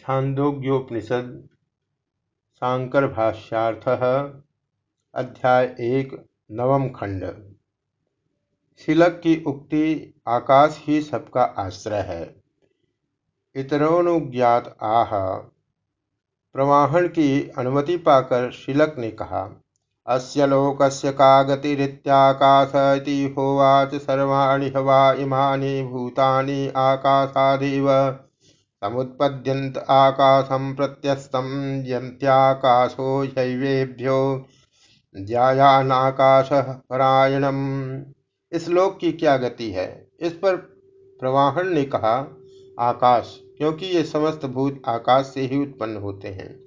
छांदोग्योपनिषद शांकर भाष्यार्थ, अध्याय एक, नवम खंड। शिलक की उक्ति आकाश ही सबका आश्रय है। इतरोनुज्ञात आह। प्रवाहन की अनुमति पाकर शिलक ने कहा, अस्य लोकस्य का गतिरित्याकाश इति होवाच सर्वाणि हवा इमानि भूतानि आकाशादेव। समुत्पद्यन्त आकाशम प्रत्यस्तम यंत्याकाशो यैवेभ्यो ज्यायानाकाश परायणम। इस लोक की क्या गति है? इस पर प्रवाहन ने कहा, आकाश, क्योंकि ये समस्त भूत आकाश से ही उत्पन्न होते हैं।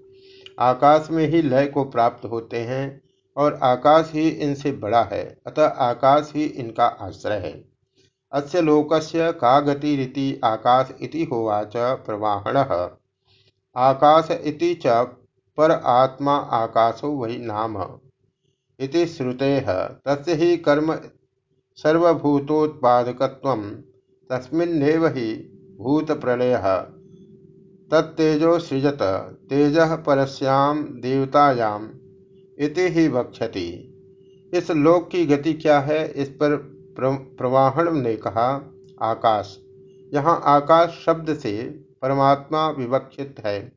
आकाश में ही लय को प्राप्त होते हैं, और आकाश ही इनसे बड़ा है, अतः आकाश ही इनका आश्रय है। अस्य लोकस्य का गतिरिति आकाश इति होवाच प्रवाहण। आकाश इति च पर आत्मा आकाशो वही नाम। इति श्रुते। तस्य ही कर्म सर्वभूतोत्पादकत्वं तस्मिन्नेव ही प्रलय तत्तेजो सृजत, तेज परस्याम देवतायाम इति ही वक्षति इस लोक की गति क्या है? इस पर प्रवाहण ने कहा, आकाश। यहाँ आकाश शब्द से परमात्मा विवक्षित है।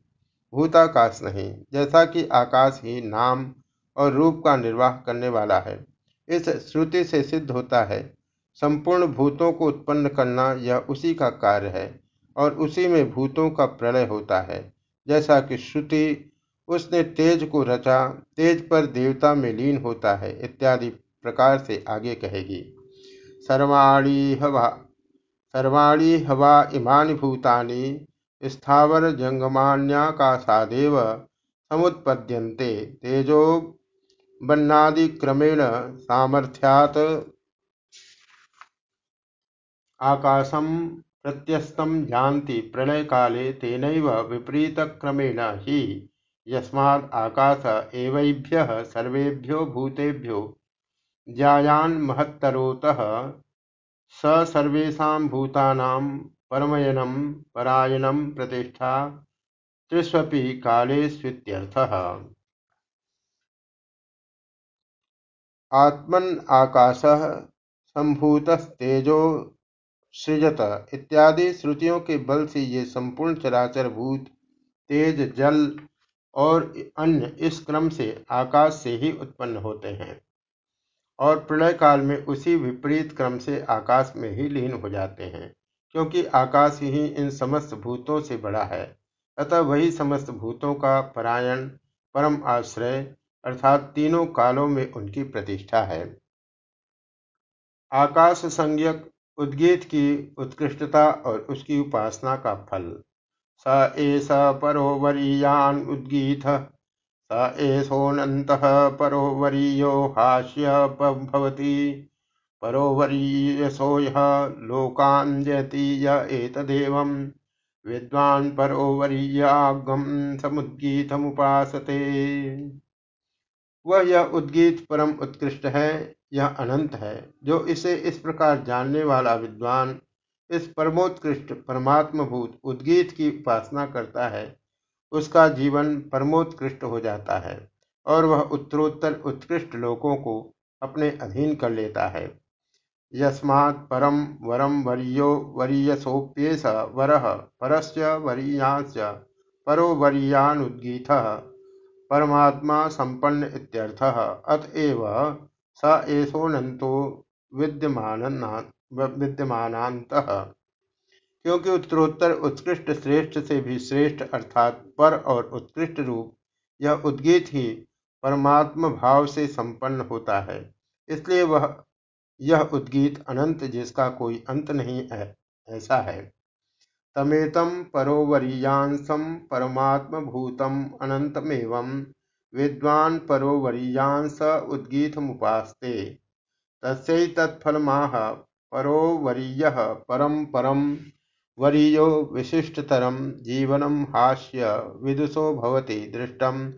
भूताकाश नहीं, जैसा कि आकाश ही नाम और रूप का निर्वाह करने वाला है। इस श्रुति से सिद्ध होता है, संपूर्ण भूतों को उत्पन्न करना यह उसी का कार्य है और उसी में भूतों का प्रलय होता है। जैसा कि श्रुति, उसने तेज को रचा, तेज पर देवता में लीन होता है इत्यादि प्रकार से आगे कहेगी। सर्वाणी हवा सर्वाणी हवा इमानि भूतानि, स्थावर जंगमान्याकाशादेव समुत्पद्यन्ते। तेजो बन्नादिक्रमेण सामर्थ्यात् आकाशम प्रत्यस्तम जानति प्रलय काले तेनैव विपरीतक्रमेण ही यस्मात् आकाश एवैभ्यः सर्वेभ्यो भूतेभ्यो ज्यायान महत्तरोतः स सर्वेशा भूतानां परमयनं परायणं प्रतिष्ठा त्रिष्वपि कालेष्वित्यर्थः। आत्मन आकाश संभूतस्तेजो सृजत इत्यादि श्रुतियों के बल से ये संपूर्ण चराचर भूत, तेज, जल और अन्य इस क्रम से आकाश से ही उत्पन्न होते हैं। और प्रलय काल में उसी विपरीत क्रम से आकाश में ही लीन हो जाते हैं, क्योंकि आकाश ही इन समस्त भूतों से बड़ा है। अतः वही समस्त भूतों का परायण, परम आश्रय, अर्थात तीनों कालों में उनकी प्रतिष्ठा है। आकाश संज्ञक उद्गीत की उत्कृष्टता और उसकी उपासना का फल। स एस परो वरीयान उद्गीत स एषोऽनन्तः परो वरीयो हास्य भवति। परो वरीयसो यः लोकान् जयति य एतदेवं। विद्वान् वह यह उद्गीत परम उत्कृष्ट है, यह अनंत है, जो इसे इस प्रकार जानने वाला विद्वान, इस परमोत्कृष्ट परमात्मभूत उद्गीत की उपासना करता है। उसका जीवन परमोत्कृष्ट हो जाता है और वह उत्तरोत्तर उत्कृष्ट लोकों को अपने अधीन कर लेता है। यस्मात् परम वरम वरीयो वरीयसोप्येस वर परस्य वरीयांश परो वरीयानुद्गीत परमात्मा संपन्न इत्यर्थः अतएव स एषोऽनन्तो विद्यमान विद्यमानान्तः। क्योंकि उत्तरोत्तर उत्कृष्ट श्रेष्ठ से भी श्रेष्ठ अर्थात पर और उत्कृष्ट रूप यह उद्गीत ही परमात्म भाव से संपन्न होता है। इसलिए वह, यह उद्गीत अनंत जिसका कोई अंत नहीं है, ऐसा है। तमेतम परोवरीयांसम परमात्म भूतम अनंतमेव विद्वान परोवरीयांस उद्गीत मुपास्ते तस्फलमाह परोवरीय परम परम वरीयो विशिष्टतरं जीवनं हास्य विदुषो भवति दृष्टं,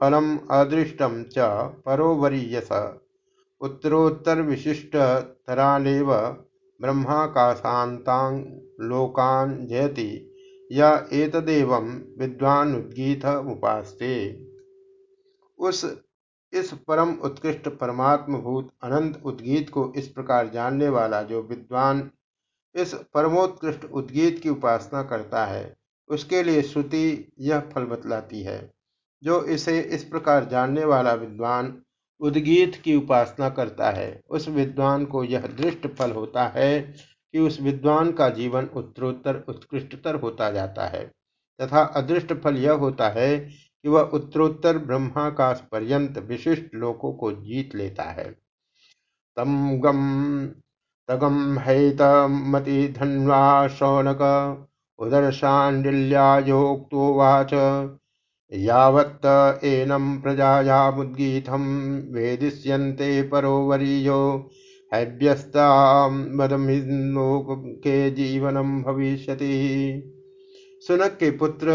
फलम् अदृष्टं च परो वरीयस। उत्तरोत्तरविशिष्टतरानेव ब्रह्माकाशान्तान् लोकान् जयति, या एतदेव उपास्ते उस, इस परम उत्कृष्ट परमात्म भूत अनंत उद्गीत को इस प्रकार जानने वाला जो विद्वान इस परमोत्कृष्ट उद्गीत की उपासना करता है। उसके लिए श्रुति यह फल बतलाती है। जो इसे इस प्रकार जानने वाला विद्वान उद्गीत की उपासना करता है, उस विद्वान को यह दृष्ट फल होता है कि उस विद्वान का जीवन उत्तरोत्तर, उत्कृष्टतर होता जाता है। तथा अदृष्ट फल यह होता है कि वह उत्तरोत्तर ब्रह्माकाश पर्यंत विशिष्ट लोकों को जीत लेता है। तम गम तगम हैतमति धन्वा शौनक उदर्शाण्डिल्यायोक्तोवाच यावत्त एनं प्रजायामुद्गीतं वेदिष्यन्ते परो वरीयो के जीवनम भविष्यति। सुनक के पुत्र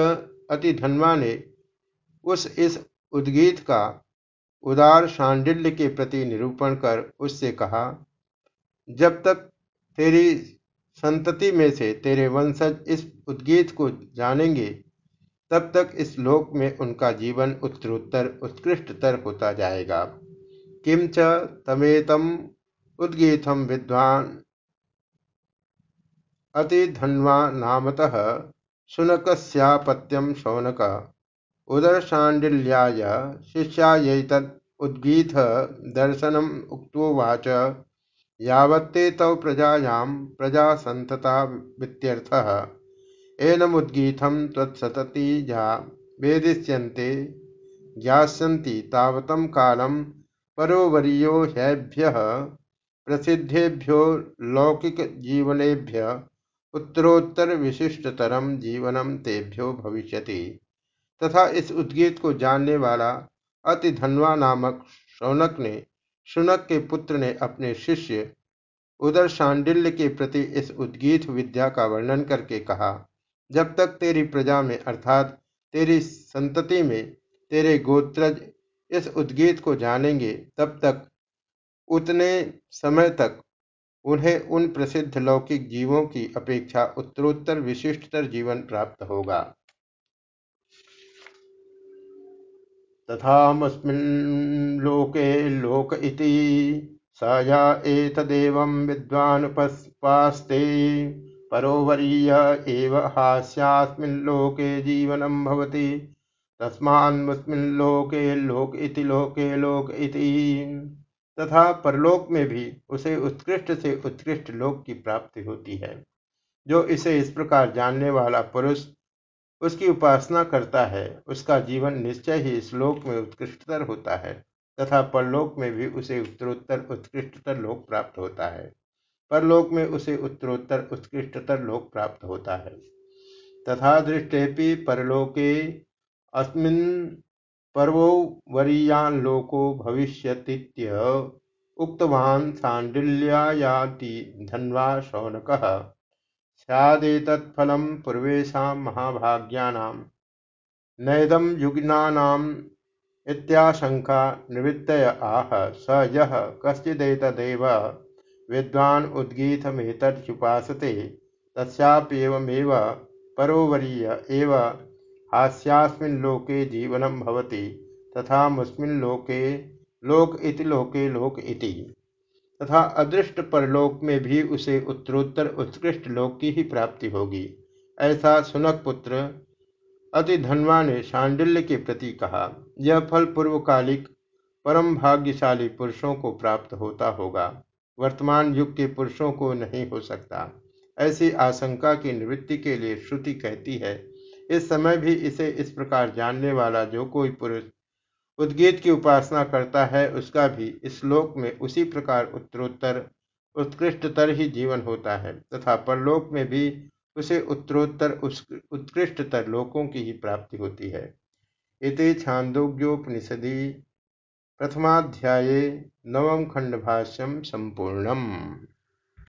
अति धनवा ने उस इस उद्गीत का उदार शांडिल्य के प्रति निरूपण कर उससे कहा जब तक तेरी संतति में से तेरे वंशज इस उद्गीत को जानेंगे, तब तक इस लोक में उनका जीवन उत्तरोत्तर, उत्कृष्टतर होता जाएगा। किम च तमेतम उद्गीतम विद्वान अति धन्वा नामतः शुनकस्यापत्यम शौनक उदरशाण्डिल्याय शिष्यायैतद् उद्गीत दर्शनम उक्तोवाच यावत्ते तव प्रजायां प्रजासन्तता वित्यर्थः। एनमुद्गीतं त्वत्सतति जा वेदिष्यन्ते, ज्ञास्यन्ति तावतं कालं परोवर्यो ह्येभ्यः, प्रसिद्धेभ्यो लौकिकजीवनेभ्य, उत्तरोत्तरविशिष्टतरं जीवनं तेभ्यो भविष्यति। तथा इस उद्गीत को जानने वाला अति धनवा नामक शौनक ने शुनक के पुत्र ने अपने शिष्य उदर शांडिल्य के प्रति इस उद्गीत विद्या का वर्णन करके कहा, जब तक तेरी प्रजा में, अर्थात तेरी संतति में, तेरे गोत्रज इस उद्गीत को जानेंगे, तब तक उतने समय तक उन्हें उन प्रसिद्ध लौकिक जीवों की अपेक्षा उत्तरोत्तर विशिष्टतर जीवन प्राप्त होगा। तथामस्मिन् लोके लोक इति। स या एतदेवं परोवरीय एव हास्यास्मिन् लोके जीवनं भवति। तस्मान्मुस्मिन् लोके लोक इति लोके लोक इति। तथा परलोक में भी उसे उत्कृष्ट से उत्कृष्ट लोक की प्राप्ति होती है। जो इसे इस प्रकार जानने वाला पुरुष उसकी उपासना करता है, उसका जीवन निश्चय ही श्लोक में उत्कृष्टतर होता है तथा परलोक में भी उसे उत्तरोत्तर, उत्कृष्टतर लोक प्राप्त होता है। परलोक में उसे उत्तरोत्तर, उत्कृष्टतर लोक प्राप्त होता है। तथा दृष्टि परलोके अस्मिन् पर्वोवरीयान लोको भविष्यतीत्य उक्तवान सांडिल्यायाति धन्वा शौनकः। स्यादेतत्फलं पूर्वेषां महाभाग्यानां। नैदं युग्नानाम् इत्याशङ्का निवृत्तय आह, स यः कश्चिदेतदेव विद्वान् उद्गीतमेतदुपासते तस्याप्येवमेव परोवरीय एव हास्यास्मिन् लोके जीवनं भवति, तथा मुस्मिन् लोके लोक इति लोके लोक इति। तथा अदृष्ट परलोक में भी उसे उत्तरोत्तर उत्कृष्ट लोक की ही प्राप्ति होगी। ऐसा सुनक पुत्र अति धनवा ने शांडिल्य के प्रति कहा, यह फल पूर्वकालिक परम भाग्यशाली पुरुषों को प्राप्त होता होगा। वर्तमान युग के पुरुषों को नहीं हो सकता। ऐसी आशंका की निवृत्ति के लिए श्रुति कहती है, इस समय भी इसे इस प्रकार जानने वाला जो कोई पुरुष उद्गीत की उपासना करता है, उसका भी इस लोक में उसी प्रकार उत्तरोत्तर, उत्कृष्टतर ही जीवन होता है, तथा परलोक में भी उसे उत्तरोत्तर उत्कृष्टतर लोकों की ही प्राप्ति होती है। इति छांदोग्योपनिषदि, प्रथमाध्याये, नवम खंड भाष्यम संपूर्णम।